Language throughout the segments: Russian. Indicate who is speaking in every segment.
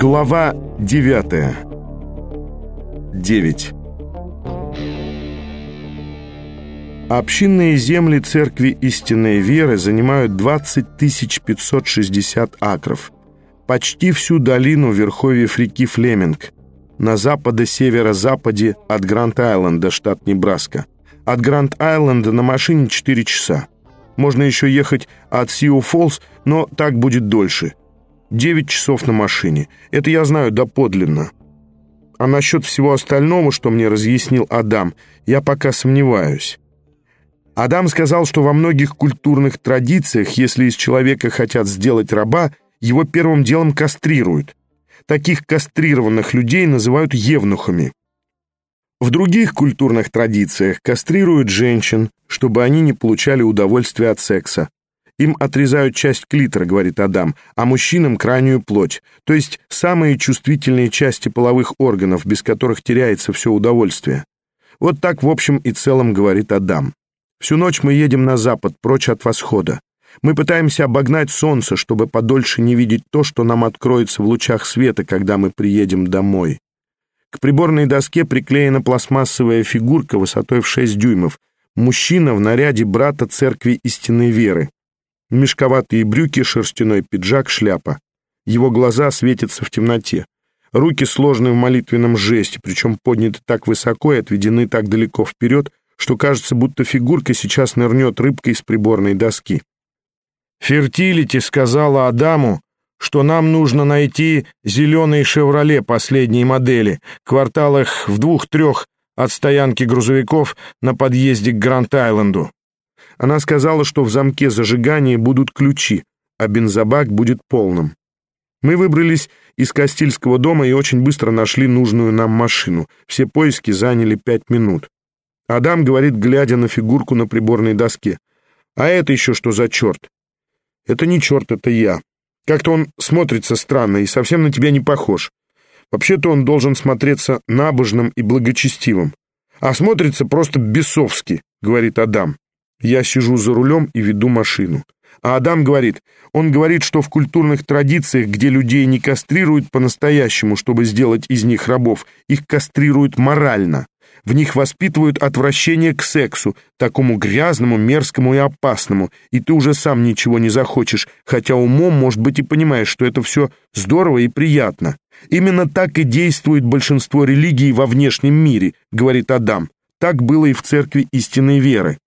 Speaker 1: Глава 9. 9. Общинные земли церкви истинной веры занимают 20 560 акров. Почти всю долину верховьев реки Флеминг. На западе-северо-западе от Гранд-Айленда, штат Небраска. От Гранд-Айленда на машине 4 часа. Можно еще ехать от Сиу-Фоллс, но так будет дольше. 9 часов на машине. Это я знаю доподлинно. А насчет всего остального, что мне разъяснил Адам, я пока сомневаюсь. Адам сказал, что во многих культурных традициях, если из человека хотят сделать раба, его первым делом кастрируют. Таких кастрированных людей называют евнухами. В других культурных традициях кастрируют женщин, чтобы они не получали удовольствия от секса. Им отрезают часть клитора, говорит Адам, а мужчинам крайнюю плоть, то есть самые чувствительные части половых органов, без которых теряется все удовольствие. Вот так в общем и целом говорит Адам. Всю ночь мы едем на запад, прочь от восхода. Мы пытаемся обогнать солнце, чтобы подольше не видеть то, что нам откроется в лучах света, когда мы приедем домой. К приборной доске приклеена пластмассовая фигурка высотой в 6 дюймов. Мужчина в наряде брата церкви истинной веры. Мешковатые брюки, шерстяной пиджак, шляпа. Его глаза светятся в темноте. Руки сложены в молитвенном жесте, причем подняты так высоко и отведены так далеко вперед, что кажется, будто фигурка сейчас нырнет рыбкой с приборной доски. Фертилити сказала Адаму, что нам нужно найти зеленый «Шевроле» последней модели, кварталах в двух-трех от стоянки грузовиков на подъезде к Гранд-Айленду. Она сказала, что в замке зажигания будут ключи, а бензобак будет полным. Мы выбрались из Кастильского дома и очень быстро нашли нужную нам машину. Все поиски заняли пять минут. Адам говорит, глядя на фигурку на приборной доске. «А это еще что за черт?» «Это не черт, это я. Как-то он смотрится странно и совсем на тебя не похож. Вообще-то он должен смотреться набожным и благочестивым. А смотрится просто бесовски», — говорит Адам. Я сижу за рулем и веду машину. А Адам говорит, он говорит, что в культурных традициях, где людей не кастрируют по-настоящему, чтобы сделать из них рабов, их кастрируют морально. В них воспитывают отвращение к сексу, такому грязному, мерзкому и опасному, и ты уже сам ничего не захочешь, хотя умом, может быть, и понимаешь, что это все здорово и приятно. Именно так и действует большинство религий во внешнем мире, говорит Адам. Так было и в церкви истинной веры.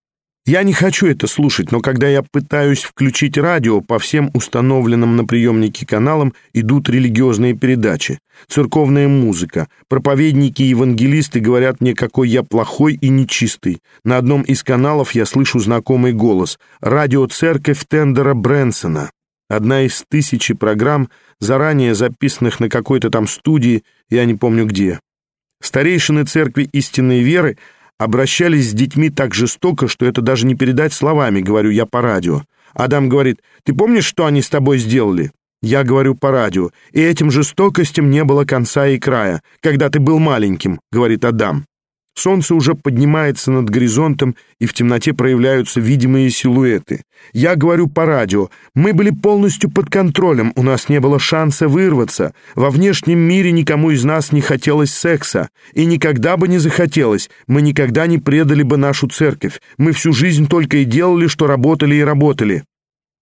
Speaker 1: Я не хочу это слушать, но когда я пытаюсь включить радио, по всем установленным на приемнике каналам идут религиозные передачи, церковная музыка, проповедники и евангелисты говорят мне, какой я плохой и нечистый. На одном из каналов я слышу знакомый голос «Радиоцерковь Тендера Брэнсона». Одна из тысячи программ, заранее записанных на какой-то там студии, я не помню где. Старейшины церкви истинной веры — обращались с детьми так жестоко, что это даже не передать словами, говорю я по радио. Адам говорит, ты помнишь, что они с тобой сделали? Я говорю по радио, и этим жестокостям не было конца и края, когда ты был маленьким, говорит Адам. Солнце уже поднимается над горизонтом, и в темноте проявляются видимые силуэты. Я говорю по радио. Мы были полностью под контролем, у нас не было шанса вырваться. Во внешнем мире никому из нас не хотелось секса. И никогда бы не захотелось. Мы никогда не предали бы нашу церковь. Мы всю жизнь только и делали, что работали и работали.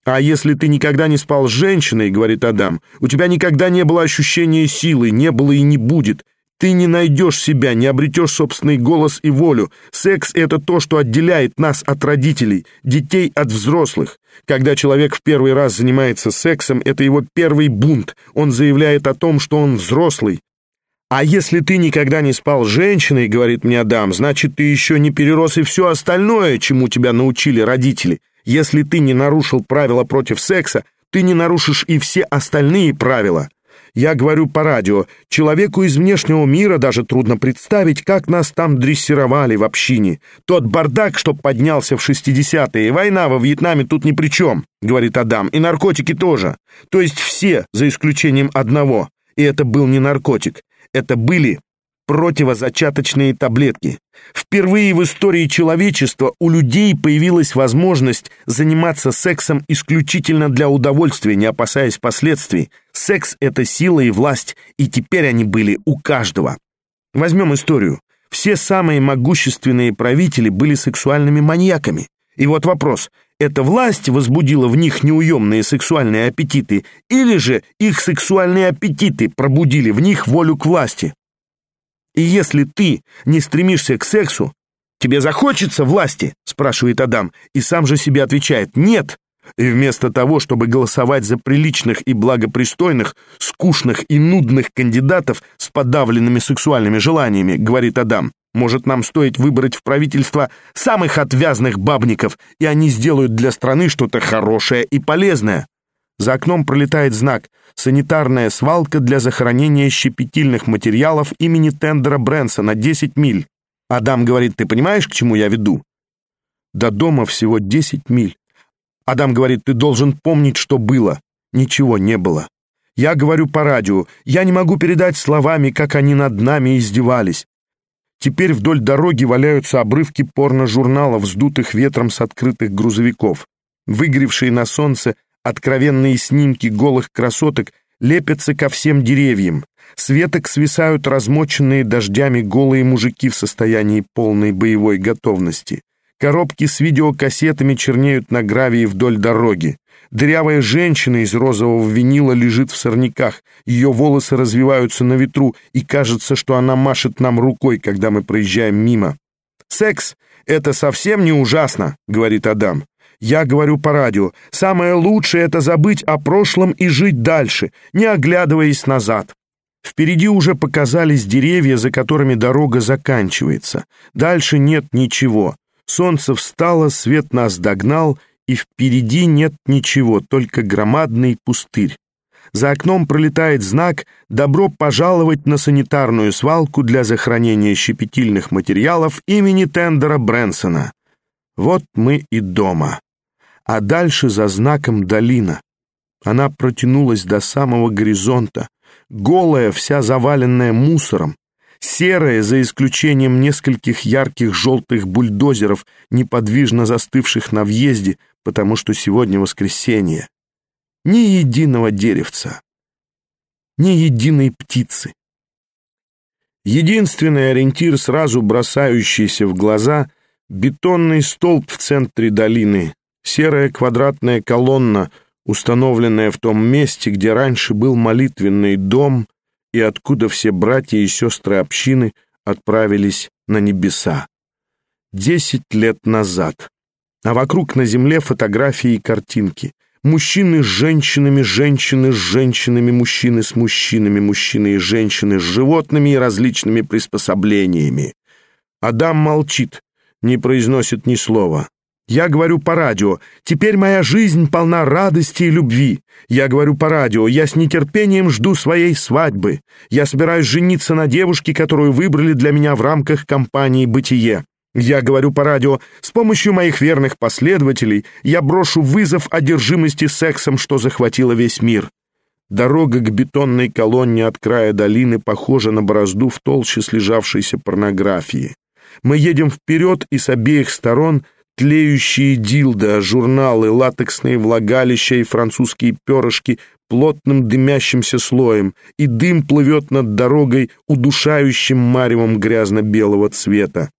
Speaker 1: «А если ты никогда не спал с женщиной, — говорит Адам, — у тебя никогда не было ощущения силы, не было и не будет. Ты не найдешь себя, не обретешь собственный голос и волю. Секс — это то, что отделяет нас от родителей, детей от взрослых. Когда человек в первый раз занимается сексом, это его первый бунт. Он заявляет о том, что он взрослый. А если ты никогда не спал с женщиной, говорит мне Адам, значит, ты еще не перерос и все остальное, чему тебя научили родители. Если ты не нарушил правила против секса, ты не нарушишь и все остальные правила. Я говорю по радио. Человеку из внешнего мира даже трудно представить, как нас там дрессировали в общине. Тот бардак, что поднялся в 60-е, война во Вьетнаме тут ни при чем, говорит Адам, и наркотики тоже. То есть все, за исключением одного. И это был не наркотик. Это были противозачаточные таблетки. Впервые в истории человечества у людей появилась возможность заниматься сексом исключительно для удовольствия, не опасаясь последствий. Секс — это сила и власть, и теперь они были у каждого. Возьмем историю. Все самые могущественные правители были сексуальными маньяками. И вот вопрос, эта власть возбудила в них неуемные сексуальные аппетиты, или же их сексуальные аппетиты пробудили в них волю к власти? И если ты не стремишься к сексу, тебе захочется власти, спрашивает Адам, и сам же себе отвечает «нет». И вместо того, чтобы голосовать за приличных и благопристойных, скучных и нудных кандидатов с подавленными сексуальными желаниями, говорит Адам, может, нам стоит выбрать в правительство самых отвязных бабников, и они сделают для страны что-то хорошее и полезное. За окном пролетает знак «Санитарная свалка для захоронения щепетильных материалов имени Тендера Брэнсона 10 миль». Адам говорит, ты понимаешь, к чему я веду? До дома всего 10 миль. Адам говорит, ты должен помнить, что было. Ничего не было. Я говорю по радио, я не могу передать словами, как они над нами издевались. Теперь вдоль дороги валяются обрывки порно-журналов, вздутых ветром с открытых грузовиков. Выгревшие на солнце откровенные снимки голых красоток лепятся ко всем деревьям. С веток свисают размоченные дождями голые мужики в состоянии полной боевой готовности. Коробки с видеокассетами чернеют на гравии вдоль дороги. Дырявая женщина из розового винила лежит в сорняках, ее волосы развиваются на ветру, и кажется, что она машет нам рукой, когда мы проезжаем мимо. «Секс — это совсем не ужасно», — говорит Адам. «Я говорю по радио. Самое лучшее — это забыть о прошлом и жить дальше, не оглядываясь назад». Впереди уже показались деревья, за которыми дорога заканчивается. Дальше нет ничего. Солнце встало, свет нас догнал, и впереди нет ничего, только громадный пустырь. За окном пролетает знак «Добро пожаловать на санитарную свалку для захоронения щепетильных материалов имени Тендера Брэнсона». Вот мы и дома. А дальше за знаком долина. Она протянулась до самого горизонта, голая, вся заваленная мусором, серая, за исключением нескольких ярких желтых бульдозеров, неподвижно застывших на въезде, потому что сегодня воскресенье. Ни единого деревца, ни единой птицы. Единственный ориентир, сразу бросающийся в глаза, бетонный столб в центре долины, серая квадратная колонна, установленная в том месте, где раньше был молитвенный дом и откуда все братья и сестры общины отправились на небеса. Десять лет назад а вокруг на земле фотографии и картинки. Мужчины с женщинами, женщины с женщинами, мужчины с мужчинами, мужчины и женщины с животными и различными приспособлениями. Адам молчит, не произносит ни слова. Я говорю по радио, теперь моя жизнь полна радости и любви. Я говорю по радио, я с нетерпением жду своей свадьбы. Я собираюсь жениться на девушке, которую выбрали для меня в рамках компании «Бытие». Я говорю по радио, с помощью моих верных последователей я брошу вызов одержимости сексом, что захватило весь мир. Дорога к бетонной колонне от края долины похожа на борозду в толще слежавшейся порнографии. Мы едем вперед, и с обеих сторон тлеющие дилда, журналы, латексные влагалища и французские перышки плотным дымящимся слоем, и дым плывет над дорогой удушающим маревом грязно-белого цвета.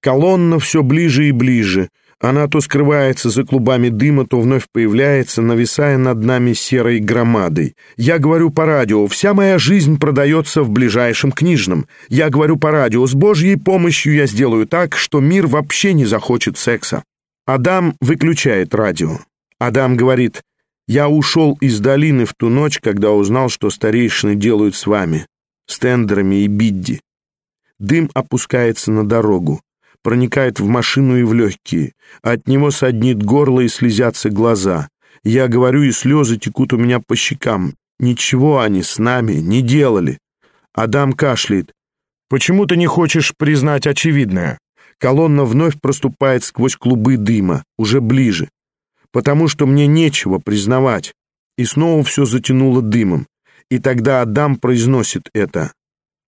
Speaker 1: Колонна все ближе и ближе. Она то скрывается за клубами дыма, то вновь появляется, нависая над нами серой громадой. Я говорю по радио, вся моя жизнь продается в ближайшем книжном. Я говорю по радио, с Божьей помощью я сделаю так, что мир вообще не захочет секса. Адам выключает радио. Адам говорит, я ушел из долины в ту ночь, когда узнал, что старейшины делают с вами, с тендерами и бидди. Дым опускается на дорогу проникает в машину и в легкие. От него саднит горло и слезятся глаза. Я говорю, и слезы текут у меня по щекам. Ничего они с нами не делали. Адам кашляет. «Почему ты не хочешь признать очевидное?» Колонна вновь проступает сквозь клубы дыма, уже ближе. «Потому что мне нечего признавать». И снова все затянуло дымом. И тогда Адам произносит это.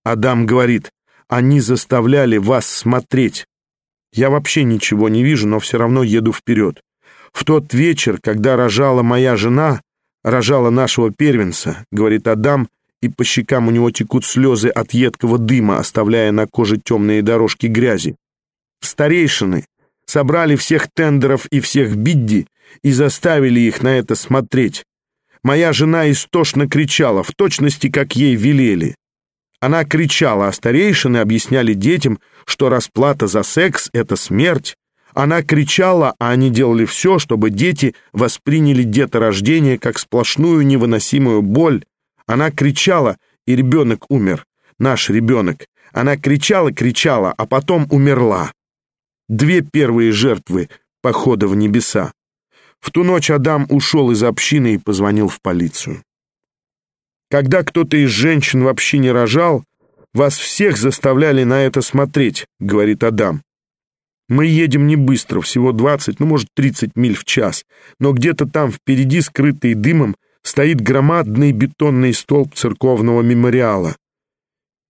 Speaker 1: Адам говорит, Они заставляли вас смотреть. Я вообще ничего не вижу, но все равно еду вперед. В тот вечер, когда рожала моя жена, рожала нашего первенца, говорит Адам, и по щекам у него текут слезы от едкого дыма, оставляя на коже темные дорожки грязи. Старейшины собрали всех тендеров и всех бидди и заставили их на это смотреть. Моя жена истошно кричала, в точности, как ей велели. Она кричала, а старейшины объясняли детям, что расплата за секс — это смерть. Она кричала, а они делали все, чтобы дети восприняли деторождение как сплошную невыносимую боль. Она кричала, и ребенок умер, наш ребенок. Она кричала, кричала, а потом умерла. Две первые жертвы похода в небеса. В ту ночь Адам ушел из общины и позвонил в полицию. Когда кто-то из женщин вообще не рожал, вас всех заставляли на это смотреть, говорит Адам. Мы едем не быстро, всего 20, ну, может, 30 миль в час, но где-то там впереди, скрытый дымом, стоит громадный бетонный столб церковного мемориала.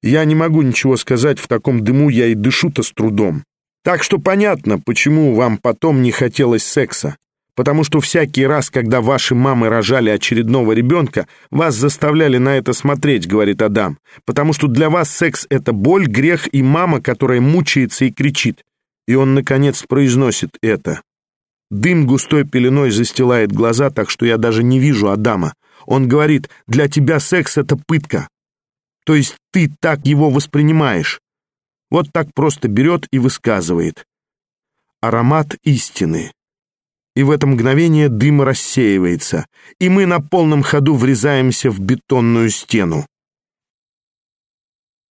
Speaker 1: Я не могу ничего сказать, в таком дыму я и дышу-то с трудом. Так что понятно, почему вам потом не хотелось секса потому что всякий раз, когда ваши мамы рожали очередного ребенка, вас заставляли на это смотреть, говорит Адам, потому что для вас секс — это боль, грех и мама, которая мучается и кричит. И он, наконец, произносит это. Дым густой пеленой застилает глаза, так что я даже не вижу Адама. Он говорит, для тебя секс — это пытка. То есть ты так его воспринимаешь. Вот так просто берет и высказывает. Аромат истины и в это мгновение дым рассеивается, и мы на полном ходу врезаемся в бетонную стену.